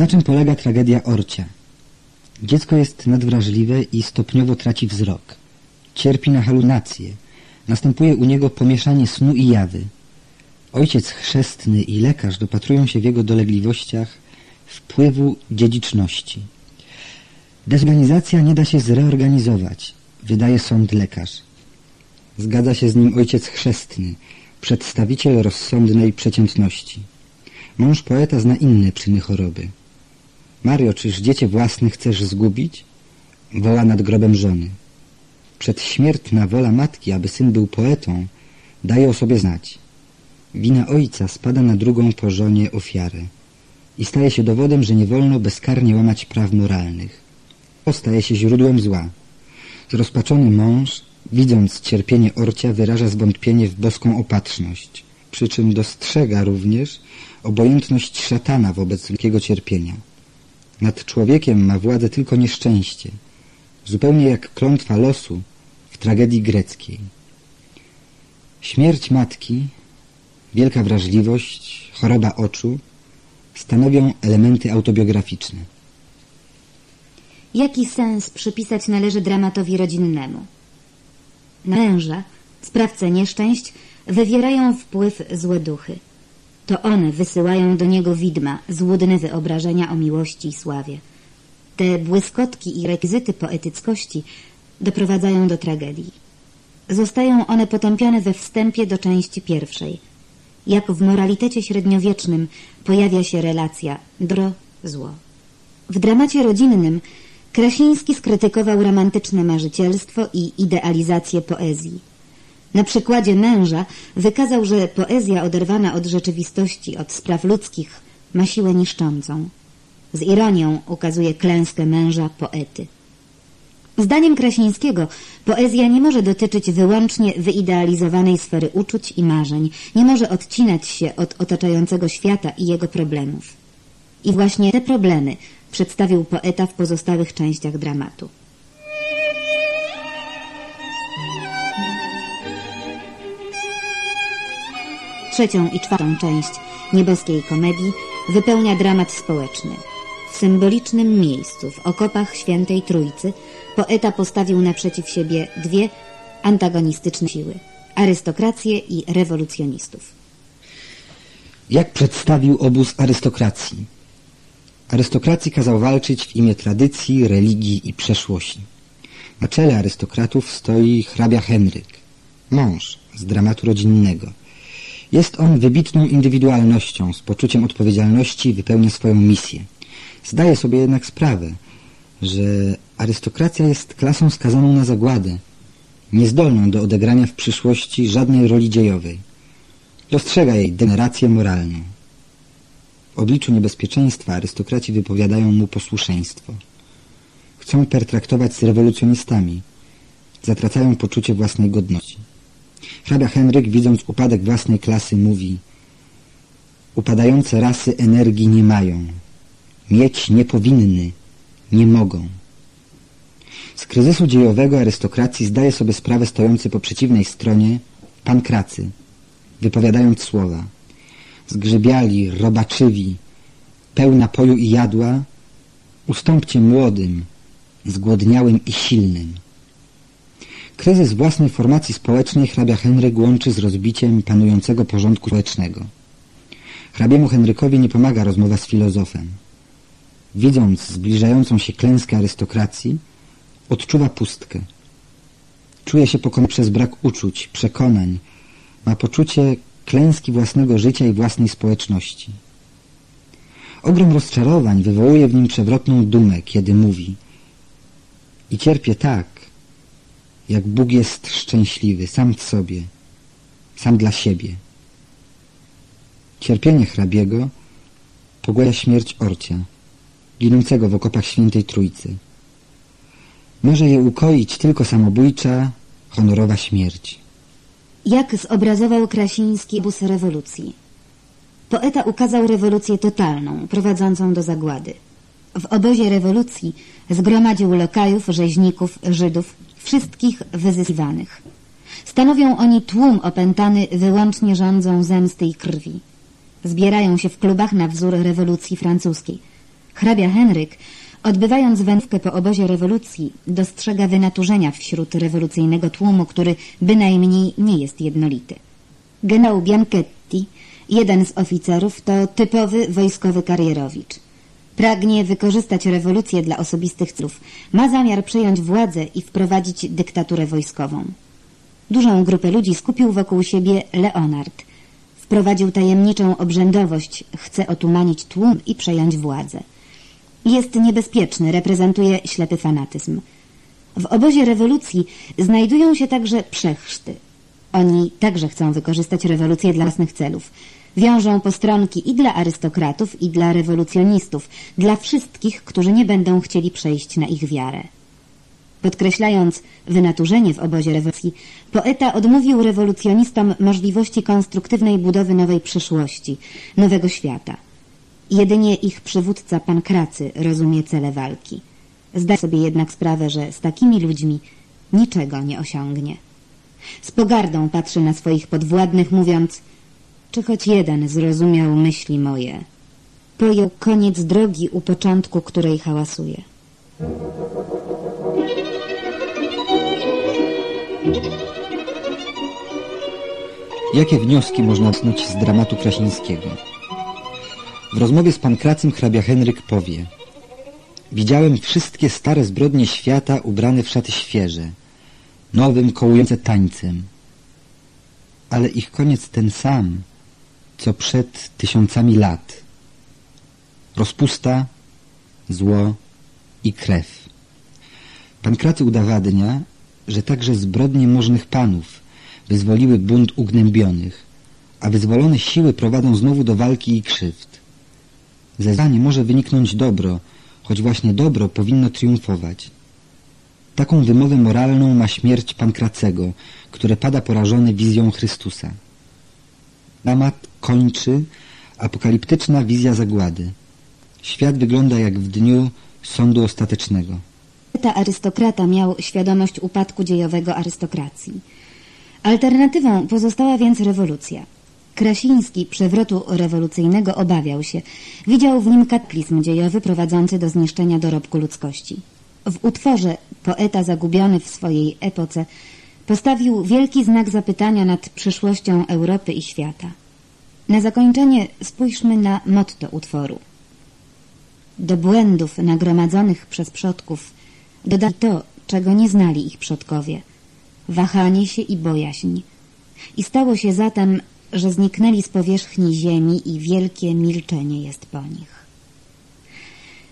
Na czym polega tragedia Orcia? Dziecko jest nadwrażliwe i stopniowo traci wzrok. Cierpi na halunacje. Następuje u niego pomieszanie snu i jawy. Ojciec chrzestny i lekarz dopatrują się w jego dolegliwościach wpływu dziedziczności. Dezorganizacja nie da się zreorganizować, wydaje sąd lekarz. Zgadza się z nim ojciec chrzestny, przedstawiciel rozsądnej przeciętności. Mąż poeta zna inne przyny choroby. Mario, czyż dziecię własne chcesz zgubić? Woła nad grobem żony. Przedśmiertna wola matki, aby syn był poetą, daje o sobie znać. Wina ojca spada na drugą po żonie ofiarę i staje się dowodem, że nie wolno bezkarnie łamać praw moralnych. To staje się źródłem zła. Zrozpaczony mąż, widząc cierpienie orcia, wyraża zwątpienie w boską opatrzność, przy czym dostrzega również obojętność szatana wobec ludzkiego cierpienia. Nad człowiekiem ma władzę tylko nieszczęście, zupełnie jak klątwa losu w tragedii greckiej. Śmierć matki, wielka wrażliwość, choroba oczu stanowią elementy autobiograficzne. Jaki sens przypisać należy dramatowi rodzinnemu? Na męża, sprawcę nieszczęść, wywierają wpływ złe duchy. To one wysyłają do niego widma, złudne wyobrażenia o miłości i sławie. Te błyskotki i rekwizyty poetyckości doprowadzają do tragedii. Zostają one potępione we wstępie do części pierwszej. Jak w moralitecie średniowiecznym pojawia się relacja dobro-zło. W dramacie rodzinnym Krasiński skrytykował romantyczne marzycielstwo i idealizację poezji. Na przykładzie męża wykazał, że poezja oderwana od rzeczywistości, od spraw ludzkich ma siłę niszczącą. Z ironią ukazuje klęskę męża poety. Zdaniem Krasińskiego poezja nie może dotyczyć wyłącznie wyidealizowanej sfery uczuć i marzeń, nie może odcinać się od otaczającego świata i jego problemów. I właśnie te problemy przedstawił poeta w pozostałych częściach dramatu. Trzecią i czwartą część nieboskiej komedii wypełnia dramat społeczny. W symbolicznym miejscu, w okopach Świętej Trójcy, poeta postawił naprzeciw siebie dwie antagonistyczne siły arystokrację i rewolucjonistów. Jak przedstawił obóz arystokracji? Arystokracji kazał walczyć w imię tradycji, religii i przeszłości. Na czele arystokratów stoi hrabia Henryk, mąż z dramatu rodzinnego. Jest on wybitną indywidualnością, z poczuciem odpowiedzialności wypełnia swoją misję. Zdaje sobie jednak sprawę, że arystokracja jest klasą skazaną na zagładę, niezdolną do odegrania w przyszłości żadnej roli dziejowej. Dostrzega jej degenerację moralną. W obliczu niebezpieczeństwa arystokraci wypowiadają mu posłuszeństwo. Chcą pertraktować z rewolucjonistami. Zatracają poczucie własnej godności. Hrabia Henryk, widząc upadek własnej klasy, mówi Upadające rasy energii nie mają. Mieć nie powinny, nie mogą. Z kryzysu dziejowego arystokracji zdaje sobie sprawę stojący po przeciwnej stronie pan Kracy, wypowiadając słowa zgrzybiali, robaczywi, pełna poju i jadła, ustąpcie młodym, zgłodniałym i silnym. Kryzys własnej formacji społecznej hrabia Henryk łączy z rozbiciem panującego porządku społecznego. Hrabiemu Henrykowi nie pomaga rozmowa z filozofem. Widząc zbliżającą się klęskę arystokracji, odczuwa pustkę. Czuje się pokonany przez brak uczuć, przekonań. Ma poczucie klęski własnego życia i własnej społeczności. Ogrom rozczarowań wywołuje w nim przewrotną dumę, kiedy mówi i cierpię tak, jak Bóg jest szczęśliwy, sam w sobie, sam dla siebie. Cierpienie hrabiego pogłębia śmierć orcia, ginącego w okopach świętej Trójcy. Może je ukoić tylko samobójcza, honorowa śmierć. Jak zobrazował Krasiński obóz rewolucji? Poeta ukazał rewolucję totalną, prowadzącą do zagłady. W obozie rewolucji zgromadził lokajów, rzeźników, Żydów, wszystkich wyzyskiwanych. Stanowią oni tłum opętany wyłącznie rządzą zemsty i krwi. Zbierają się w klubach na wzór rewolucji francuskiej. Hrabia Henryk, odbywając wędrówkę po obozie rewolucji, dostrzega wynaturzenia wśród rewolucyjnego tłumu, który bynajmniej nie jest jednolity. Generał Bianchetti, jeden z oficerów, to typowy wojskowy karierowicz. Pragnie wykorzystać rewolucję dla osobistych celów. Ma zamiar przejąć władzę i wprowadzić dyktaturę wojskową. Dużą grupę ludzi skupił wokół siebie Leonard. Wprowadził tajemniczą obrzędowość, chce otumanić tłum i przejąć władzę. Jest niebezpieczny, reprezentuje ślepy fanatyzm. W obozie rewolucji znajdują się także przechrzty. Oni także chcą wykorzystać rewolucję dla własnych celów. Wiążą postronki i dla arystokratów, i dla rewolucjonistów, dla wszystkich, którzy nie będą chcieli przejść na ich wiarę. Podkreślając wynaturzenie w obozie rewolucji, poeta odmówił rewolucjonistom możliwości konstruktywnej budowy nowej przyszłości, nowego świata. Jedynie ich przywódca Pankracy rozumie cele walki. Zda sobie jednak sprawę, że z takimi ludźmi niczego nie osiągnie. Z pogardą patrzy na swoich podwładnych, mówiąc czy choć jeden zrozumiał myśli moje. Pojął koniec drogi u początku, której hałasuje. Jakie wnioski można snuć z dramatu Krasińskiego? W rozmowie z Pankracym hrabia Henryk powie Widziałem wszystkie stare zbrodnie świata ubrane w szaty świeże, nowym, kołujące tańcem. Ale ich koniec ten sam, co przed tysiącami lat. Rozpusta, zło i krew. Pankracy udowadnia, że także zbrodnie możnych panów wyzwoliły bunt ugnębionych, a wyzwolone siły prowadzą znowu do walki i krzywd. Ze zła nie może wyniknąć dobro, choć właśnie dobro powinno triumfować. Taką wymowę moralną ma śmierć Pankracego, które pada porażony wizją Chrystusa. Dramat kończy apokaliptyczna wizja zagłady. Świat wygląda jak w dniu sądu ostatecznego. Ta arystokrata miał świadomość upadku dziejowego arystokracji. Alternatywą pozostała więc rewolucja. Krasiński przewrotu rewolucyjnego obawiał się. Widział w nim kataklizm dziejowy prowadzący do zniszczenia dorobku ludzkości. W utworze poeta zagubiony w swojej epoce postawił wielki znak zapytania nad przyszłością Europy i świata. Na zakończenie spójrzmy na motto utworu. Do błędów nagromadzonych przez przodków dodali to, czego nie znali ich przodkowie. Wahanie się i bojaźń. I stało się zatem, że zniknęli z powierzchni ziemi i wielkie milczenie jest po nich.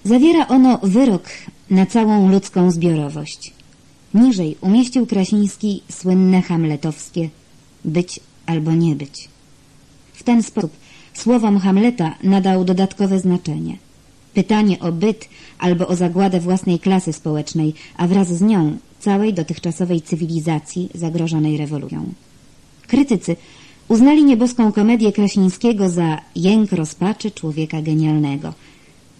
Zawiera ono wyrok na całą ludzką zbiorowość. Niżej umieścił Krasiński słynne hamletowskie być albo nie być. W ten sposób słowom Hamleta nadał dodatkowe znaczenie. Pytanie o byt albo o zagładę własnej klasy społecznej, a wraz z nią całej dotychczasowej cywilizacji zagrożonej rewolucją. Krytycy uznali nieboską komedię Krasińskiego za jęk rozpaczy człowieka genialnego.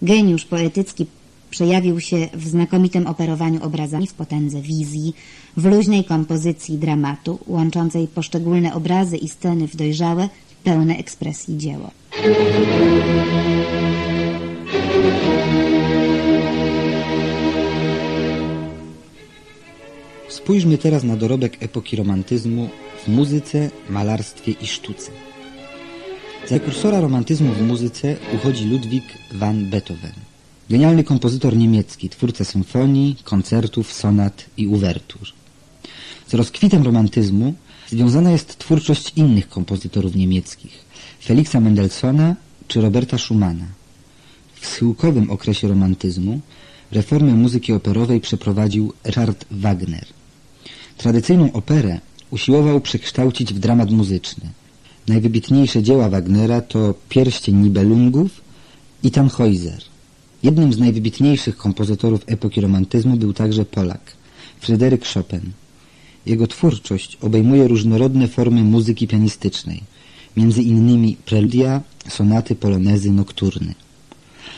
Geniusz poetycki przejawił się w znakomitym operowaniu obrazami, w potędze wizji, w luźnej kompozycji dramatu, łączącej poszczególne obrazy i sceny w dojrzałe, pełne ekspresji dzieło. Spójrzmy teraz na dorobek epoki romantyzmu w muzyce, malarstwie i sztuce. Za kursora romantyzmu w muzyce uchodzi Ludwig van Beethoven. Genialny kompozytor niemiecki, twórca symfonii, koncertów, sonat i uwertur. Z rozkwitem romantyzmu związana jest twórczość innych kompozytorów niemieckich, Felixa Mendelssohna czy Roberta Schumana. W schyłkowym okresie romantyzmu reformę muzyki operowej przeprowadził Richard Wagner. Tradycyjną operę usiłował przekształcić w dramat muzyczny. Najwybitniejsze dzieła Wagnera to Pierścień Nibelungów i Tannhäuser. Jednym z najwybitniejszych kompozytorów epoki romantyzmu był także Polak, Fryderyk Chopin. Jego twórczość obejmuje różnorodne formy muzyki pianistycznej, między innymi preludia, sonaty, polonezy, nokturny.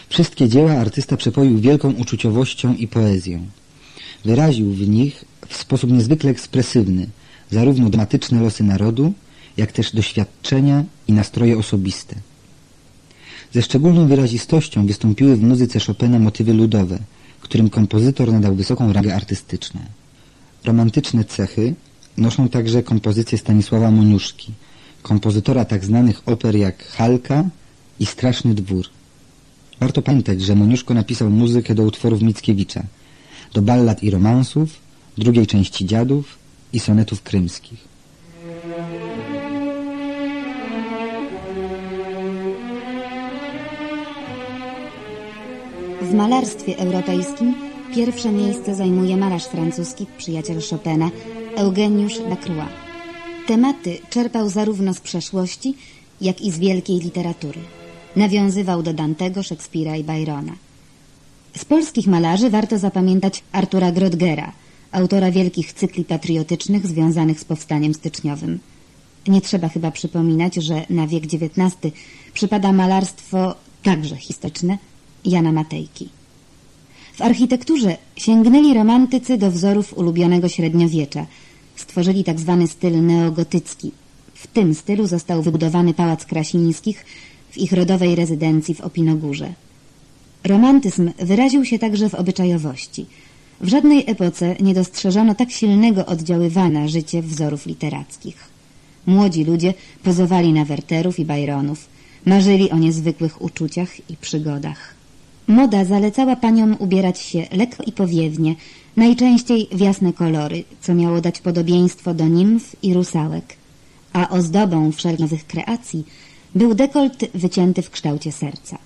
Wszystkie dzieła artysta przepoił wielką uczuciowością i poezją. Wyraził w nich w sposób niezwykle ekspresywny zarówno dramatyczne losy narodu, jak też doświadczenia i nastroje osobiste. Ze szczególną wyrazistością wystąpiły w muzyce Chopina motywy ludowe, którym kompozytor nadał wysoką rangę artystyczną. Romantyczne cechy noszą także kompozycje Stanisława Moniuszki, kompozytora tak znanych oper jak Halka i Straszny Dwór. Warto pamiętać, że Moniuszko napisał muzykę do utworów Mickiewicza, do ballad i romansów, drugiej części Dziadów i sonetów krymskich. W malarstwie europejskim pierwsze miejsce zajmuje malarz francuski, przyjaciel Chopina, Eugeniusz Lacroix. Tematy czerpał zarówno z przeszłości, jak i z wielkiej literatury. Nawiązywał do Dantego, Szekspira i Byrona. Z polskich malarzy warto zapamiętać Artura Grodgera, autora wielkich cykli patriotycznych związanych z powstaniem styczniowym. Nie trzeba chyba przypominać, że na wiek XIX przypada malarstwo także historyczne Jana Matejki. W architekturze sięgnęli romantycy do wzorów ulubionego średniowiecza. Stworzyli tak zwany styl neogotycki. W tym stylu został wybudowany Pałac Krasińskich w ich rodowej rezydencji w Opinogórze. Romantyzm wyraził się także w obyczajowości. W żadnej epoce nie dostrzeżono tak silnego oddziaływania życie wzorów literackich. Młodzi ludzie pozowali na Werterów i Byronów, marzyli o niezwykłych uczuciach i przygodach. Moda zalecała paniom ubierać się lekko i powiewnie, najczęściej w jasne kolory, co miało dać podobieństwo do nimf i rusałek. A ozdobą wszelkich kreacji był dekolt wycięty w kształcie serca.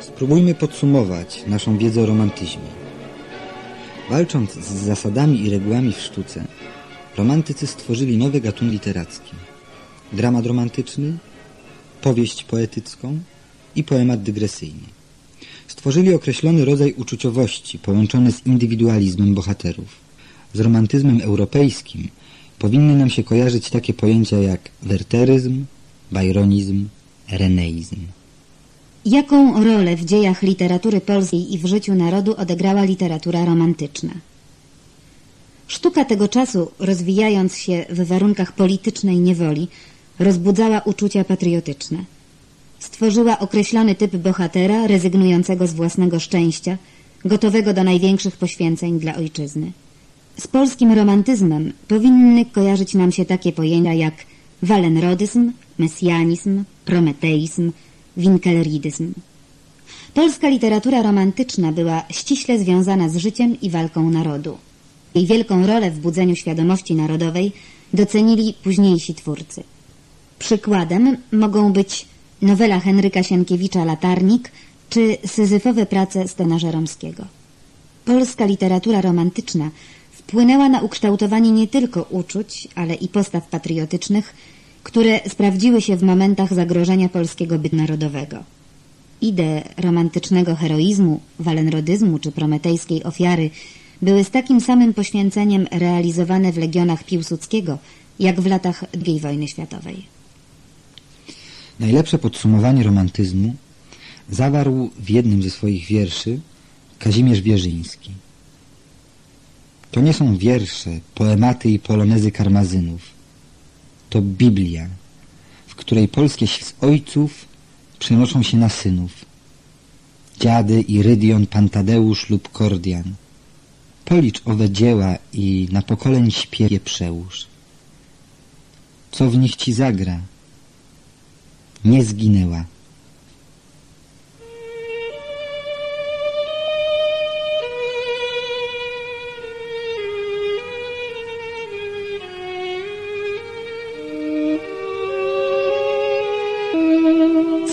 Spróbujmy podsumować naszą wiedzę o romantyzmie. Walcząc z zasadami i regułami w sztuce, romantycy stworzyli nowy gatunek literacki. Dramat romantyczny, powieść poetycką i poemat dygresyjny. Stworzyli określony rodzaj uczuciowości połączony z indywidualizmem bohaterów. Z romantyzmem europejskim powinny nam się kojarzyć takie pojęcia jak werteryzm, bajronizm, reneizm. Jaką rolę w dziejach literatury polskiej i w życiu narodu odegrała literatura romantyczna? Sztuka tego czasu, rozwijając się w warunkach politycznej niewoli, rozbudzała uczucia patriotyczne. Stworzyła określony typ bohatera, rezygnującego z własnego szczęścia, gotowego do największych poświęceń dla ojczyzny. Z polskim romantyzmem powinny kojarzyć nam się takie pojęcia jak walenrodyzm, mesjanizm, prometeizm, winkelridyzm. Polska literatura romantyczna była ściśle związana z życiem i walką narodu. Jej wielką rolę w budzeniu świadomości narodowej docenili późniejsi twórcy. Przykładem mogą być nowela Henryka Sienkiewicza Latarnik czy syzyfowe prace Stena Żeromskiego. Polska literatura romantyczna wpłynęła na ukształtowanie nie tylko uczuć, ale i postaw patriotycznych, które sprawdziły się w momentach zagrożenia polskiego bytu narodowego. Idee romantycznego heroizmu, walenrodyzmu czy prometejskiej ofiary były z takim samym poświęceniem realizowane w legionach Piłsudskiego, jak w latach II wojny światowej. Najlepsze podsumowanie romantyzmu zawarł w jednym ze swoich wierszy Kazimierz Wierzyński. To nie są wiersze, poematy i polonezy karmazynów, to Biblia, w której polskie z ojców przenoszą się na synów. Dziady Irydion, Pantadeusz lub Kordian. Policz owe dzieła i na pokoleń śpiewie przełóż. Co w nich ci zagra? Nie zginęła.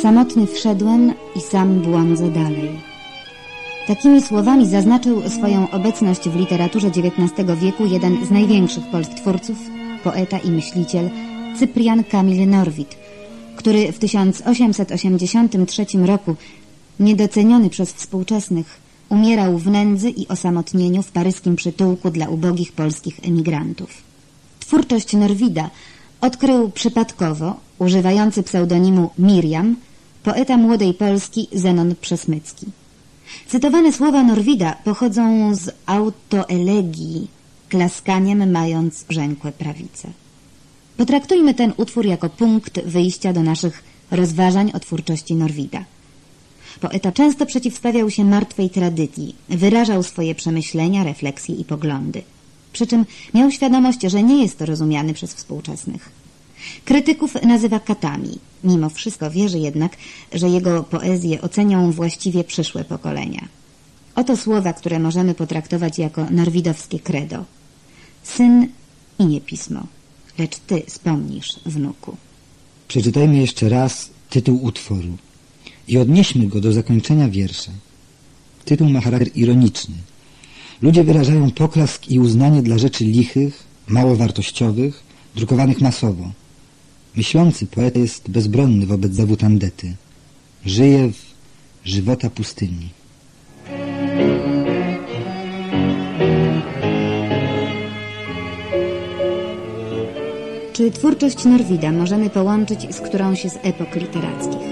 Samotny wszedłem i sam błądzę dalej. Takimi słowami zaznaczył swoją obecność w literaturze XIX wieku jeden z największych polskich poeta i myśliciel Cyprian Kamil Norwid, który w 1883 roku, niedoceniony przez współczesnych, umierał w nędzy i osamotnieniu w paryskim przytułku dla ubogich polskich emigrantów. Twórczość Norwida odkrył przypadkowo, używający pseudonimu Miriam, poeta młodej Polski Zenon Przesmycki. Cytowane słowa Norwida pochodzą z autoelegii, klaskaniem mając brzękłe prawice. Potraktujmy ten utwór jako punkt wyjścia do naszych rozważań o twórczości Norwida. Poeta często przeciwstawiał się martwej tradycji, wyrażał swoje przemyślenia, refleksje i poglądy. Przy czym miał świadomość, że nie jest to rozumiany przez współczesnych. Krytyków nazywa katami. Mimo wszystko wierzy jednak, że jego poezję ocenią właściwie przyszłe pokolenia. Oto słowa, które możemy potraktować jako norwidowskie credo. Syn i nie pismo, lecz ty wspomnisz, wnuku. Przeczytajmy jeszcze raz tytuł utworu i odnieśmy go do zakończenia wiersza. Tytuł ma charakter ironiczny. Ludzie wyrażają poklask i uznanie dla rzeczy lichych, mało wartościowych, drukowanych masowo. Myślący poeta jest bezbronny wobec zawód Andety. Żyje w żywota pustyni. Czy twórczość Norwida możemy połączyć z którąś z epok literackich?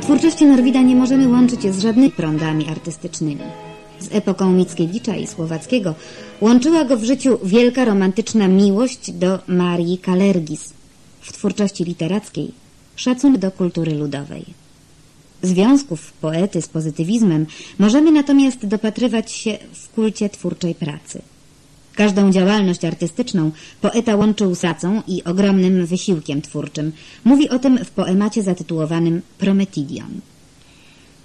Twórczości Norwida nie możemy łączyć z żadnymi prądami artystycznymi. Z epoką Mickiewicza i Słowackiego łączyła go w życiu wielka romantyczna miłość do Marii Kalergis. W twórczości literackiej szacunek do kultury ludowej. Związków poety z pozytywizmem możemy natomiast dopatrywać się w kulcie twórczej pracy. Każdą działalność artystyczną poeta łączył z pracą i ogromnym wysiłkiem twórczym. Mówi o tym w poemacie zatytułowanym Prometidion.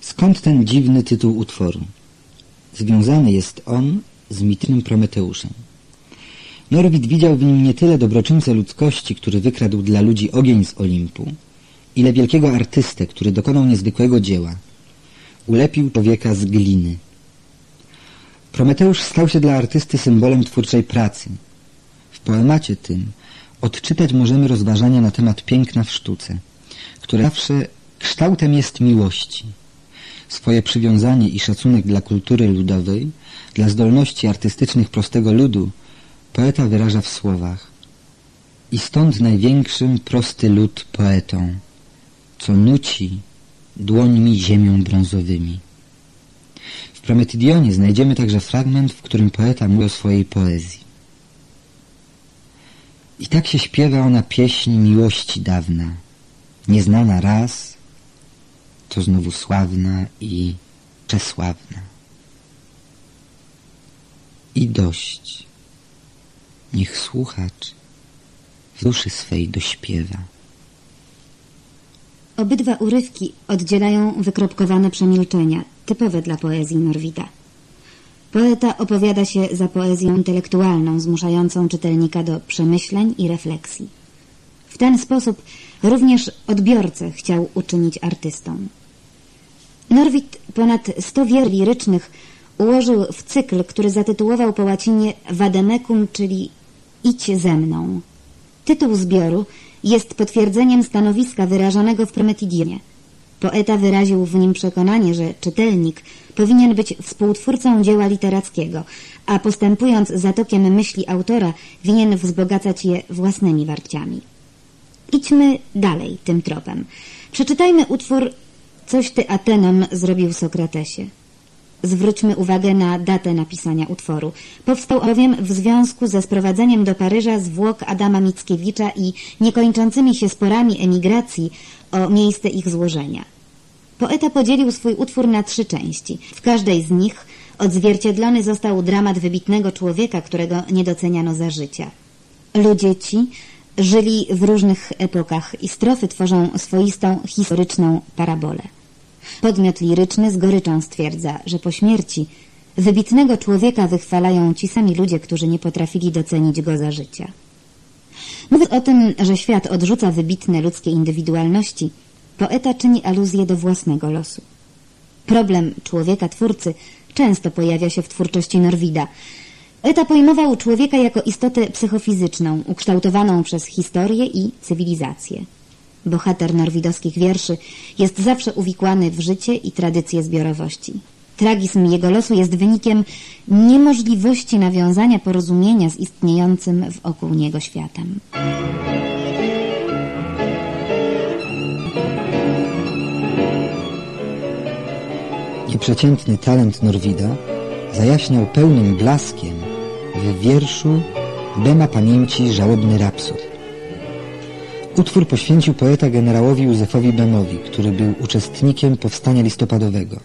Skąd ten dziwny tytuł utworu? Związany jest on z mitycznym Prometeuszem. Norwid widział w nim nie tyle dobroczyńcę ludzkości, który wykradł dla ludzi ogień z Olimpu, ile wielkiego artystę, który dokonał niezwykłego dzieła. Ulepił człowieka z gliny. Prometeusz stał się dla artysty symbolem twórczej pracy. W poemacie tym odczytać możemy rozważania na temat piękna w sztuce, które zawsze kształtem jest miłości. Swoje przywiązanie i szacunek dla kultury ludowej, dla zdolności artystycznych prostego ludu, poeta wyraża w słowach i stąd największym prosty lud poetą, co nuci dłońmi ziemią brązowymi. Prometidionie znajdziemy także fragment, w którym poeta mówi o swojej poezji. I tak się śpiewa ona pieśń miłości dawna, nieznana raz, to znowu sławna i przesławna. I dość, niech słuchacz w duszy swej dośpiewa. Obydwa urywki oddzielają wykropkowane przemilczenia, typowe dla poezji Norwida. Poeta opowiada się za poezją intelektualną, zmuszającą czytelnika do przemyśleń i refleksji. W ten sposób również odbiorcę chciał uczynić artystą. Norwid ponad sto wier lirycznych ułożył w cykl, który zatytułował po łacinie Vademecum, czyli Idź ze mną. Tytuł zbioru jest potwierdzeniem stanowiska wyrażonego w Prometidionie. Poeta wyraził w nim przekonanie, że czytelnik powinien być współtwórcą dzieła literackiego, a postępując za tokiem myśli autora, winien wzbogacać je własnymi warciami. Idźmy dalej tym tropem. Przeczytajmy utwór Coś ty Atenom zrobił Sokratesie. Zwróćmy uwagę na datę napisania utworu. Powstał bowiem w związku ze sprowadzeniem do Paryża zwłok Adama Mickiewicza i niekończącymi się sporami emigracji o miejsce ich złożenia. Poeta podzielił swój utwór na trzy części. W każdej z nich odzwierciedlony został dramat wybitnego człowieka, którego nie doceniano za życia. Ludzie ci żyli w różnych epokach i strofy tworzą swoistą historyczną parabolę. Podmiot liryczny z goryczą stwierdza, że po śmierci wybitnego człowieka wychwalają ci sami ludzie, którzy nie potrafili docenić go za życia. Mówiąc o tym, że świat odrzuca wybitne ludzkie indywidualności, poeta czyni aluzję do własnego losu. Problem człowieka-twórcy często pojawia się w twórczości Norwida. Poeta pojmował człowieka jako istotę psychofizyczną, ukształtowaną przez historię i cywilizację. Bohater norwidowskich wierszy jest zawsze uwikłany w życie i tradycje zbiorowości. Tragizm jego losu jest wynikiem niemożliwości nawiązania porozumienia z istniejącym wokół niego światem. przeciętny talent Norwida zajaśniał pełnym blaskiem w wierszu Bema pamięci żałobny rapsod. Utwór poświęcił poeta generałowi Józefowi Bemowi, który był uczestnikiem powstania listopadowego.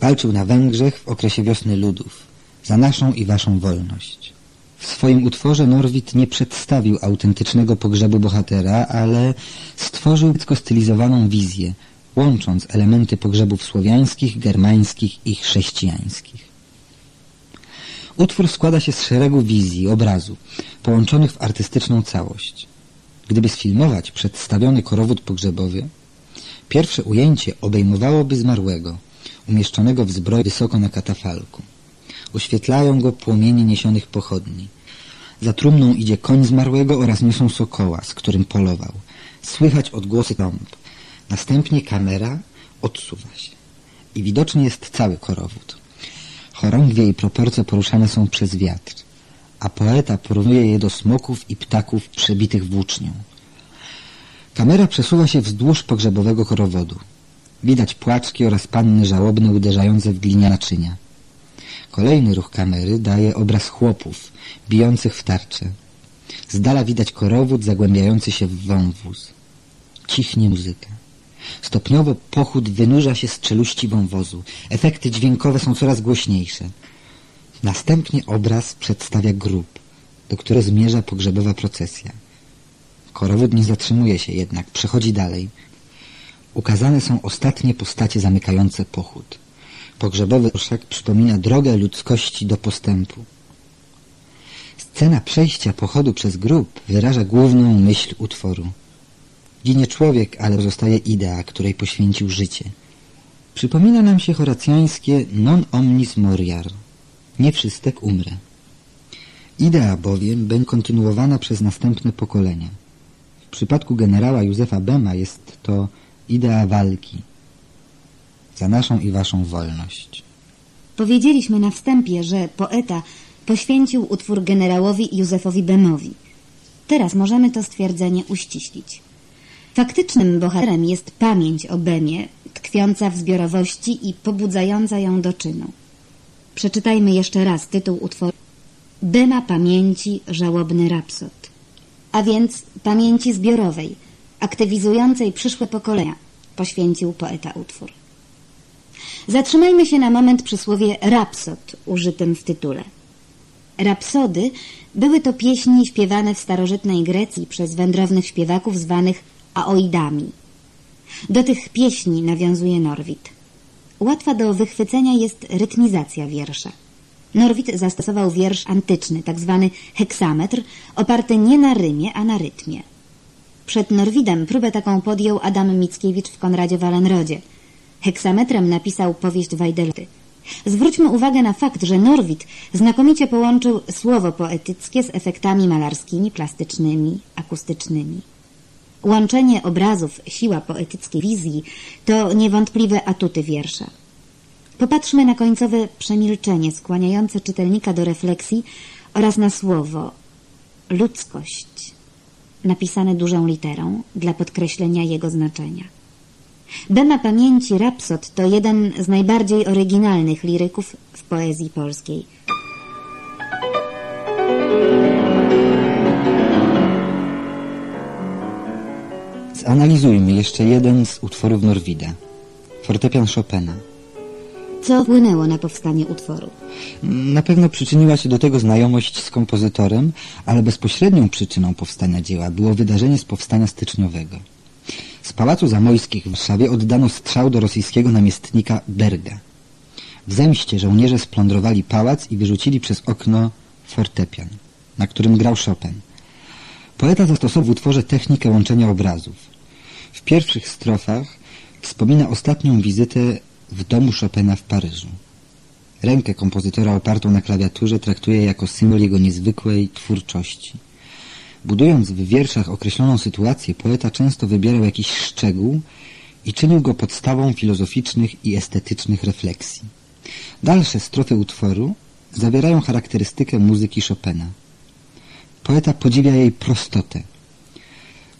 Walczył na Węgrzech w okresie wiosny ludów za naszą i waszą wolność. W swoim utworze Norwid nie przedstawił autentycznego pogrzebu bohatera, ale stworzył tylko stylizowaną wizję, łącząc elementy pogrzebów słowiańskich, germańskich i chrześcijańskich. Utwór składa się z szeregu wizji, obrazu, połączonych w artystyczną całość. Gdyby sfilmować przedstawiony korowód pogrzebowy, pierwsze ujęcie obejmowałoby zmarłego, umieszczonego w zbroi wysoko na katafalku. Oświetlają go płomienie niesionych pochodni. Za trumną idzie koń zmarłego oraz niosą sokoła, z którym polował. Słychać odgłosy trąb. Następnie kamera odsuwa się i widoczny jest cały korowód. Chorągwie i proporcje poruszane są przez wiatr, a poeta porównuje je do smoków i ptaków przebitych włócznią. Kamera przesuwa się wzdłuż pogrzebowego korowodu. Widać płaczki oraz panny żałobne uderzające w gliniane naczynia. Kolejny ruch kamery daje obraz chłopów, bijących w tarczę. Z dala widać korowód zagłębiający się w wąwóz. Cichnie muzyka. Stopniowo pochód wynurza się z czeluści wąwozu. Efekty dźwiękowe są coraz głośniejsze. Następnie obraz przedstawia grób, do którego zmierza pogrzebowa procesja. Korowód nie zatrzymuje się jednak, przechodzi dalej. Ukazane są ostatnie postacie zamykające pochód. Pogrzebowy orszak przypomina drogę ludzkości do postępu. Scena przejścia pochodu przez grób wyraża główną myśl utworu. Ginie człowiek, ale zostaje idea, której poświęcił życie. Przypomina nam się horacjańskie non omnis moriar. Nie wszystek umrę. Idea bowiem będzie kontynuowana przez następne pokolenia. W przypadku generała Józefa Bema jest to idea walki za naszą i waszą wolność. Powiedzieliśmy na wstępie, że poeta poświęcił utwór generałowi Józefowi Bemowi. Teraz możemy to stwierdzenie uściślić. Faktycznym bohaterem jest pamięć o Bemie, tkwiąca w zbiorowości i pobudzająca ją do czynu. Przeczytajmy jeszcze raz tytuł utworu Bema pamięci żałobny rapsod. A więc pamięci zbiorowej, aktywizującej przyszłe pokolenia, poświęcił poeta utwór. Zatrzymajmy się na moment przy słowie rapsod użytym w tytule. Rapsody były to pieśni śpiewane w starożytnej Grecji przez wędrownych śpiewaków zwanych aoidami. Do tych pieśni nawiązuje Norwid. Łatwa do wychwycenia jest rytmizacja wiersza. Norwid zastosował wiersz antyczny, tak zwany heksametr, oparty nie na rymie, a na rytmie. Przed Norwidem próbę taką podjął Adam Mickiewicz w Konradzie Wallenrodzie. Heksametrem napisał powieść Wajdeloty. Zwróćmy uwagę na fakt, że Norwid znakomicie połączył słowo poetyckie z efektami malarskimi, plastycznymi, akustycznymi. Łączenie obrazów, siła poetyckiej wizji to niewątpliwe atuty wiersza. Popatrzmy na końcowe przemilczenie skłaniające czytelnika do refleksji oraz na słowo ludzkość, napisane dużą literą dla podkreślenia jego znaczenia. Bema Pamięci Rapsod to jeden z najbardziej oryginalnych liryków w poezji polskiej – Zanalizujmy jeszcze jeden z utworów Norwida. Fortepian Chopina. Co wpłynęło na powstanie utworu? Na pewno przyczyniła się do tego znajomość z kompozytorem, ale bezpośrednią przyczyną powstania dzieła było wydarzenie z powstania styczniowego. Z Pałacu Zamojskich w Warszawie oddano strzał do rosyjskiego namiestnika Berga. W zemście żołnierze splądrowali pałac i wyrzucili przez okno fortepian, na którym grał Chopin. Poeta zastosował w utworze technikę łączenia obrazów. W pierwszych strofach wspomina ostatnią wizytę w domu Chopina w Paryżu. Rękę kompozytora opartą na klawiaturze traktuje jako symbol jego niezwykłej twórczości. Budując w wierszach określoną sytuację, poeta często wybierał jakiś szczegół i czynił go podstawą filozoficznych i estetycznych refleksji. Dalsze strofy utworu zawierają charakterystykę muzyki Chopina. Poeta podziwia jej prostotę,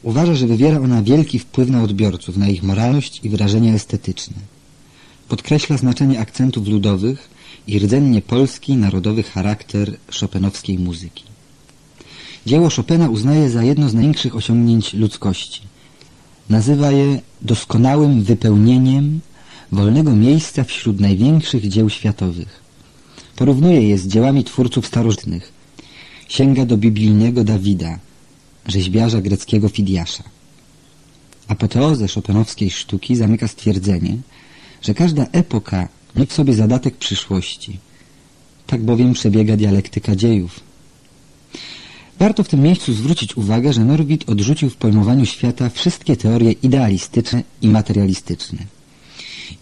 Uważa, że wywiera ona wielki wpływ na odbiorców, na ich moralność i wrażenia estetyczne. podkreśla znaczenie akcentów ludowych i rdzennie polski narodowy charakter szopenowskiej muzyki. Dzieło Chopina uznaje za jedno z największych osiągnięć ludzkości. Nazywa je doskonałym wypełnieniem wolnego miejsca wśród największych dzieł światowych. Porównuje je z dziełami twórców starożytnych. Sięga do biblijnego Dawida, rzeźbiarza greckiego Fidiasza. Apoteozę szopenowskiej sztuki zamyka stwierdzenie, że każda epoka ma w sobie zadatek przyszłości. Tak bowiem przebiega dialektyka dziejów. Warto w tym miejscu zwrócić uwagę, że Norwid odrzucił w pojmowaniu świata wszystkie teorie idealistyczne i materialistyczne.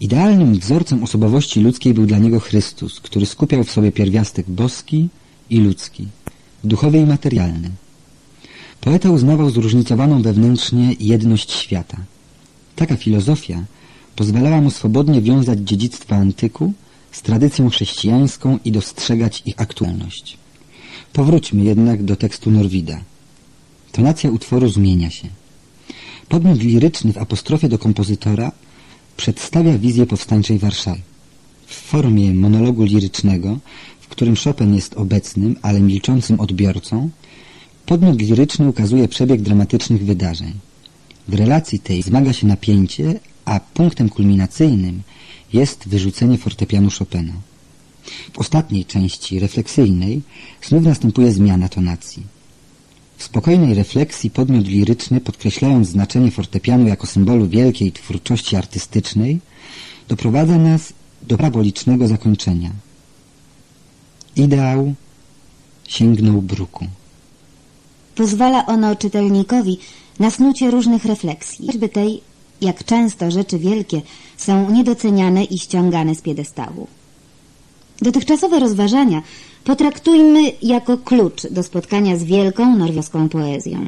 Idealnym wzorcem osobowości ludzkiej był dla niego Chrystus, który skupiał w sobie pierwiastek boski i ludzki, duchowy i materialny. Poeta uznawał zróżnicowaną wewnętrznie jedność świata. Taka filozofia pozwalała mu swobodnie wiązać dziedzictwo antyku z tradycją chrześcijańską i dostrzegać ich aktualność. Powróćmy jednak do tekstu Norwida. Tonacja utworu zmienia się. Podmiot liryczny w apostrofie do kompozytora przedstawia wizję powstańczej Warszawy. W formie monologu lirycznego, w którym Chopin jest obecnym, ale milczącym odbiorcą, podmiot liryczny ukazuje przebieg dramatycznych wydarzeń. W relacji tej zmaga się napięcie, a punktem kulminacyjnym jest wyrzucenie fortepianu Chopina. W ostatniej części refleksyjnej znów następuje zmiana tonacji. W spokojnej refleksji podmiot liryczny, podkreślając znaczenie fortepianu jako symbolu wielkiej twórczości artystycznej, doprowadza nas do parabolicznego zakończenia. Ideał sięgnął bruku. Pozwala ono czytelnikowi na snucie różnych refleksji, choćby tej, jak często rzeczy wielkie są niedoceniane i ściągane z piedestału. Dotychczasowe rozważania potraktujmy jako klucz do spotkania z wielką norweską poezją.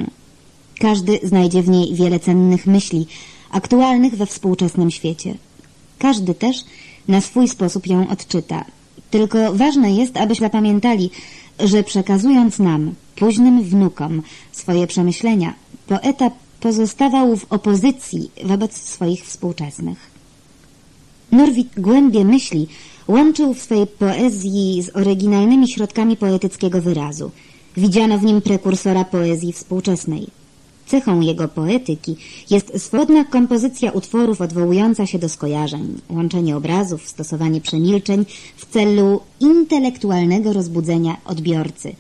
Każdy znajdzie w niej wiele cennych myśli, aktualnych we współczesnym świecie. Każdy też na swój sposób ją odczyta. Tylko ważne jest, abyśmy pamiętali, że przekazując nam, późnym wnukom, swoje przemyślenia, poeta pozostawał w opozycji wobec swoich współczesnych. Norwid głębie myśli łączył w swej poezji z oryginalnymi środkami poetyckiego wyrazu. Widziano w nim prekursora poezji współczesnej. Cechą jego poetyki jest swobodna kompozycja utworów odwołująca się do skojarzeń, łączenie obrazów, stosowanie przemilczeń w celu intelektualnego rozbudzenia odbiorcy,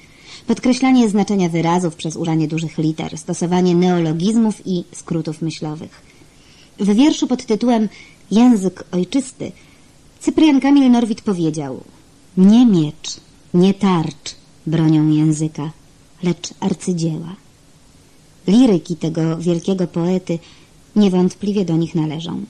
podkreślanie znaczenia wyrazów przez użycie dużych liter, stosowanie neologizmów i skrótów myślowych. W wierszu pod tytułem Język ojczysty Cyprian Kamil Norwid powiedział Nie miecz, nie tarcz bronią języka, lecz arcydzieła. Liryki tego wielkiego poety niewątpliwie do nich należą.